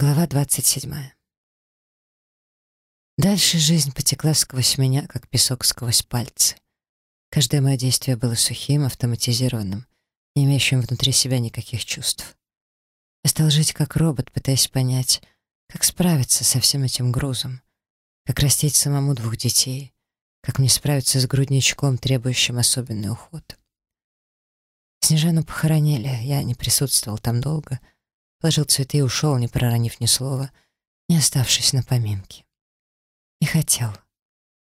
Глава 27. Дальше жизнь потекла сквозь меня, как песок сквозь пальцы. Каждое мое действие было сухим, автоматизированным, не имеющим внутри себя никаких чувств. Я стал жить как робот, пытаясь понять, как справиться со всем этим грузом, как растить самому двух детей, как мне справиться с грудничком, требующим особенный уход. Снежану похоронили, я не присутствовал там долго, положил цветы и ушел, не проронив ни слова, не оставшись на поминке. Не хотел.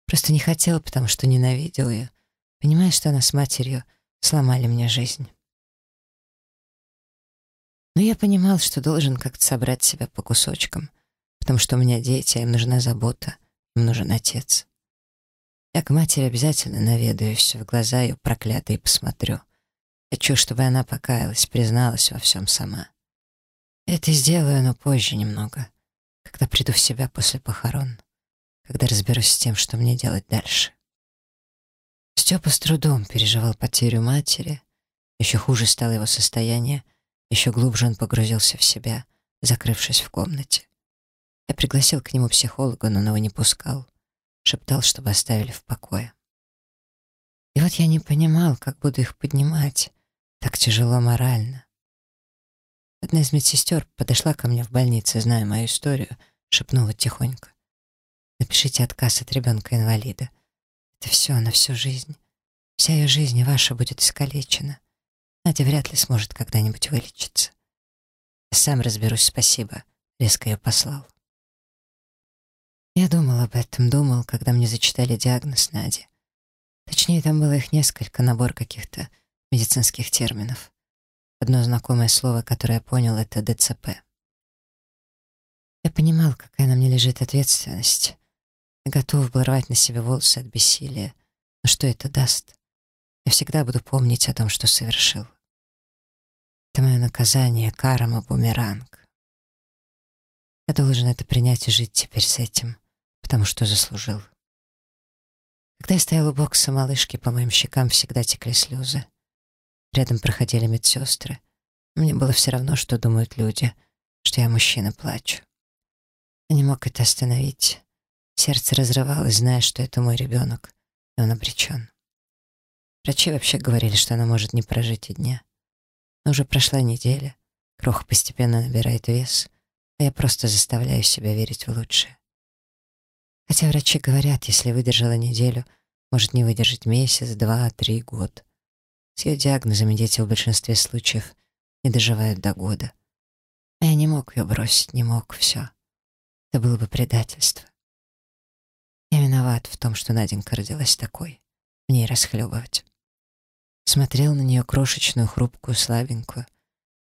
Просто не хотел, потому что ненавидел ее, понимая, что она с матерью сломали мне жизнь. Но я понимал, что должен как-то собрать себя по кусочкам, потому что у меня дети, им нужна забота, им нужен отец. Я к матери обязательно наведаюсь, в глаза ее проклятые посмотрю. Хочу, чтобы она покаялась, призналась во всем сама. Это сделаю, но позже немного, когда приду в себя после похорон, когда разберусь с тем, что мне делать дальше. Степа с трудом переживал потерю матери, еще хуже стало его состояние, еще глубже он погрузился в себя, закрывшись в комнате. Я пригласил к нему психолога, но он его не пускал, шептал, чтобы оставили в покое. И вот я не понимал, как буду их поднимать, так тяжело морально. Одна из медсестер подошла ко мне в больнице, зная мою историю, шепнула тихонько. «Напишите отказ от ребенка-инвалида. Это все на всю жизнь. Вся ее жизнь ваша будет искалечена. Надя вряд ли сможет когда-нибудь вылечиться. Я сам разберусь, спасибо», — резко ее послал. Я думал об этом, думал, когда мне зачитали диагноз Нади. Точнее, там было их несколько, набор каких-то медицинских терминов. Одно знакомое слово, которое я понял, это ДЦП. Я понимал, какая на мне лежит ответственность. Я готов был рвать на себе волосы от бессилия. Но что это даст? Я всегда буду помнить о том, что совершил. Это мое наказание, карма, бумеранг. Я должен это принять и жить теперь с этим, потому что заслужил. Когда я стоял у бокса малышки, по моим щекам всегда текли слезы. Рядом проходили медсестры. Мне было все равно, что думают люди, что я мужчина плачу. Я не мог это остановить. Сердце разрывалось, зная, что это мой ребенок, и он обречен. Врачи вообще говорили, что она может не прожить и дня. Но уже прошла неделя, крох постепенно набирает вес, а я просто заставляю себя верить в лучшее. Хотя врачи говорят, если выдержала неделю, может не выдержать месяц, два, три, год. С ее диагнозами дети в большинстве случаев не доживают до года. А я не мог ее бросить, не мог, все. Это было бы предательство. Я виноват в том, что Наденька родилась такой. В ней расхлебывать. Смотрел на нее крошечную, хрупкую, слабенькую.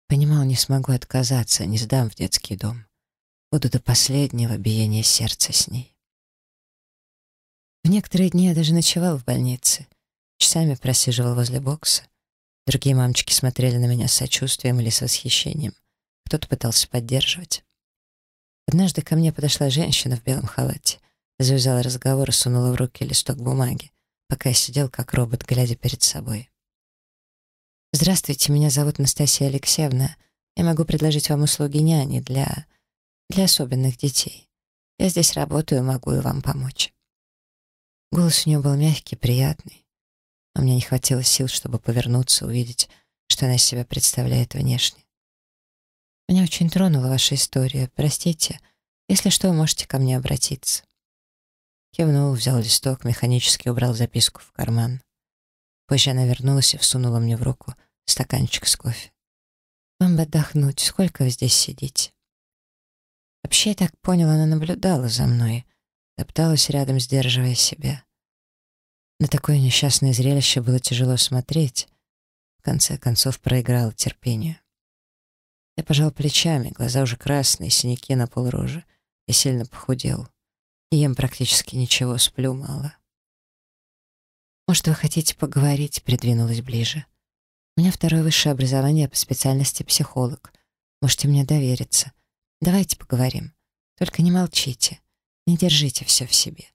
Понимал, не смогу отказаться, не сдам в детский дом. Буду до последнего биения сердца с ней. В некоторые дни я даже ночевал в больнице — Часами просиживал возле бокса. Другие мамочки смотрели на меня с сочувствием или с восхищением. Кто-то пытался поддерживать. Однажды ко мне подошла женщина в белом халате, завязала разговор и сунула в руки листок бумаги, пока я сидел как робот, глядя перед собой. «Здравствуйте, меня зовут Настасья Алексеевна. Я могу предложить вам услуги няни для... для особенных детей. Я здесь работаю, могу и вам помочь». Голос у нее был мягкий, приятный но мне не хватило сил, чтобы повернуться, увидеть, что она из себя представляет внешне. Меня очень тронула ваша история. Простите, если что, можете ко мне обратиться. Кивнул, взял листок, механически убрал записку в карман. Позже она вернулась и всунула мне в руку стаканчик с кофе. «Вам бы отдохнуть. Сколько вы здесь сидите?» Вообще, я так понял, она наблюдала за мной, топталась рядом, сдерживая себя. На такое несчастное зрелище было тяжело смотреть. В конце концов проиграл терпение. Я пожал плечами, глаза уже красные, синяки на полрожи. Я сильно похудел. И ем практически ничего, сплю мало. «Может, вы хотите поговорить?» — придвинулась ближе. «У меня второе высшее образование по специальности психолог. Можете мне довериться. Давайте поговорим. Только не молчите. Не держите все в себе.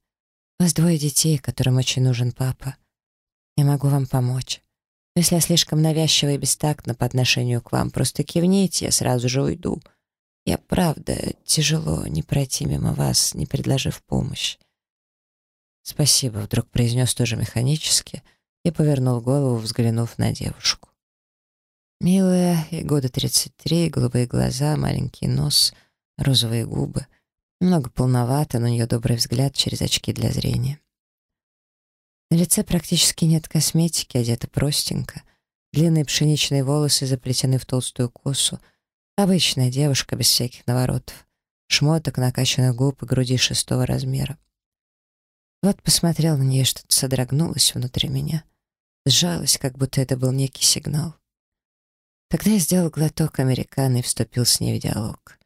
У вас двое детей, которым очень нужен папа. Я могу вам помочь. Но если я слишком навязчива и бестактна по отношению к вам, просто кивните, я сразу же уйду. Я правда, тяжело не пройти мимо вас, не предложив помощь. «Спасибо», — вдруг произнес тоже механически и повернул голову, взглянув на девушку. Милая, ей года 33, голубые глаза, маленький нос, розовые губы. Немного полновато, но у нее добрый взгляд через очки для зрения. На лице практически нет косметики, одета простенько. Длинные пшеничные волосы заплетены в толстую косу. Обычная девушка без всяких наворотов. Шмоток, накачанных губ и груди шестого размера. Вот посмотрел на нее, что-то содрогнулось внутри меня. Сжалось, как будто это был некий сигнал. Тогда я сделал глоток американо и вступил с ней в диалог.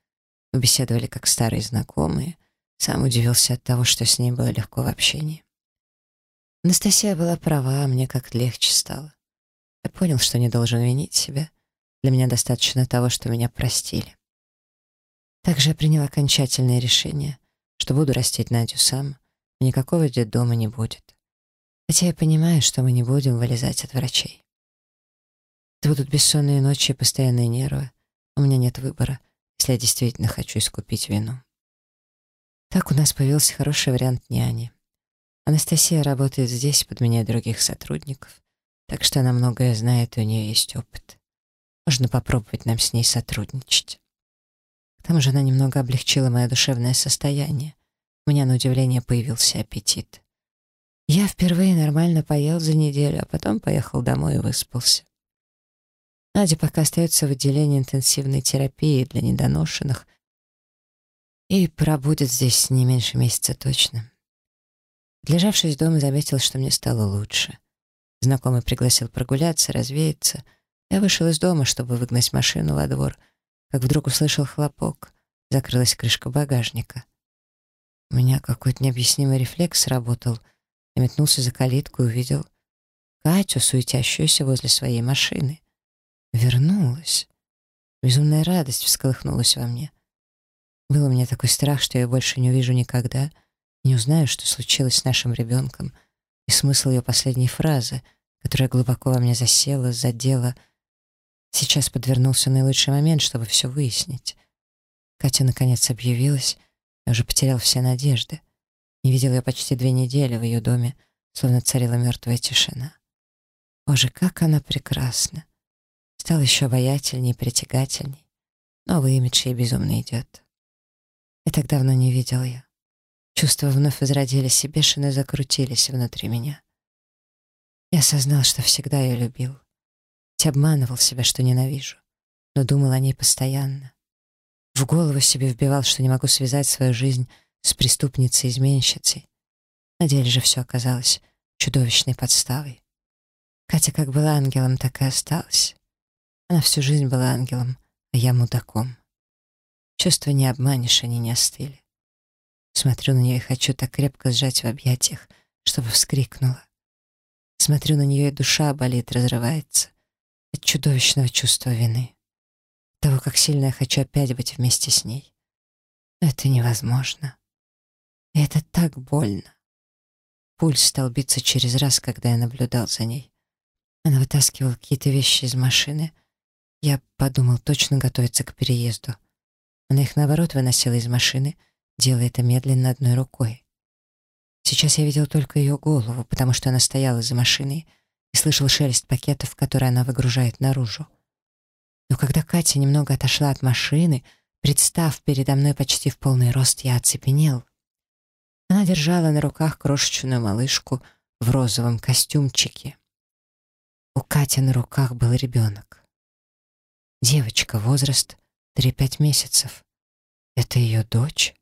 Мы беседовали как старые знакомые. Сам удивился от того, что с ней было легко в общении. Анастасия была права, мне как-то легче стало. Я понял, что не должен винить себя. Для меня достаточно того, что меня простили. Также я принял окончательное решение, что буду растить Надю сам, и никакого детдома не будет. Хотя я понимаю, что мы не будем вылезать от врачей. Это будут бессонные ночи и постоянные нервы. У меня нет выбора, если я действительно хочу искупить вину. Так у нас появился хороший вариант няни. Анастасия работает здесь, подменяя других сотрудников, так что она многое знает, и у нее есть опыт. Можно попробовать нам с ней сотрудничать. К тому же она немного облегчила мое душевное состояние. У меня, на удивление, появился аппетит. Я впервые нормально поел за неделю, а потом поехал домой и выспался. Надя пока остается в отделении интенсивной терапии для недоношенных и пробудет здесь не меньше месяца точно. Лежавшись дома, заметил, что мне стало лучше. Знакомый пригласил прогуляться, развеяться. Я вышел из дома, чтобы выгнать машину во двор, как вдруг услышал хлопок. Закрылась крышка багажника. У меня какой-то необъяснимый рефлекс сработал. Я метнулся за калитку и увидел Катю, суетящуюся возле своей машины. Вернулась. Безумная радость всколыхнулась во мне. Был у меня такой страх, что я больше не увижу никогда, не узнаю, что случилось с нашим ребенком, и смысл ее последней фразы, которая глубоко во мне засела, задела. Сейчас подвернулся наилучший момент, чтобы все выяснить. Катя наконец объявилась, я уже потерял все надежды. Не видел ее почти две недели в ее доме, словно царила мертвая тишина. Боже, как она прекрасна! Стал еще обаятельней притягательней. Новый имидж ей безумно идет. И так давно не видел я. Чувства вновь возродились и бешено закрутились внутри меня. Я осознал, что всегда ее любил. Ведь обманывал себя, что ненавижу, но думал о ней постоянно. В голову себе вбивал, что не могу связать свою жизнь с преступницей-изменщицей. На деле же все оказалось чудовищной подставой. Катя как была ангелом, так и осталась. Она всю жизнь была ангелом, а я мудаком. Чувства не обманешь, они не остыли. Смотрю на нее и хочу так крепко сжать в объятиях, чтобы вскрикнула. Смотрю на нее, и душа болит, разрывается от чудовищного чувства вины. Того, как сильно я хочу опять быть вместе с ней. Но это невозможно. И это так больно. Пульс стал биться через раз, когда я наблюдал за ней. Она вытаскивала какие-то вещи из машины — я подумал, точно готовится к переезду. Она их, наоборот, выносила из машины, делая это медленно одной рукой. Сейчас я видел только ее голову, потому что она стояла за машиной и слышал шелест пакетов, которые она выгружает наружу. Но когда Катя немного отошла от машины, представ передо мной почти в полный рост, я оцепенел. Она держала на руках крошечную малышку в розовом костюмчике. У Кати на руках был ребенок. Девочка, возраст 3-5 месяцев. Это ее дочь?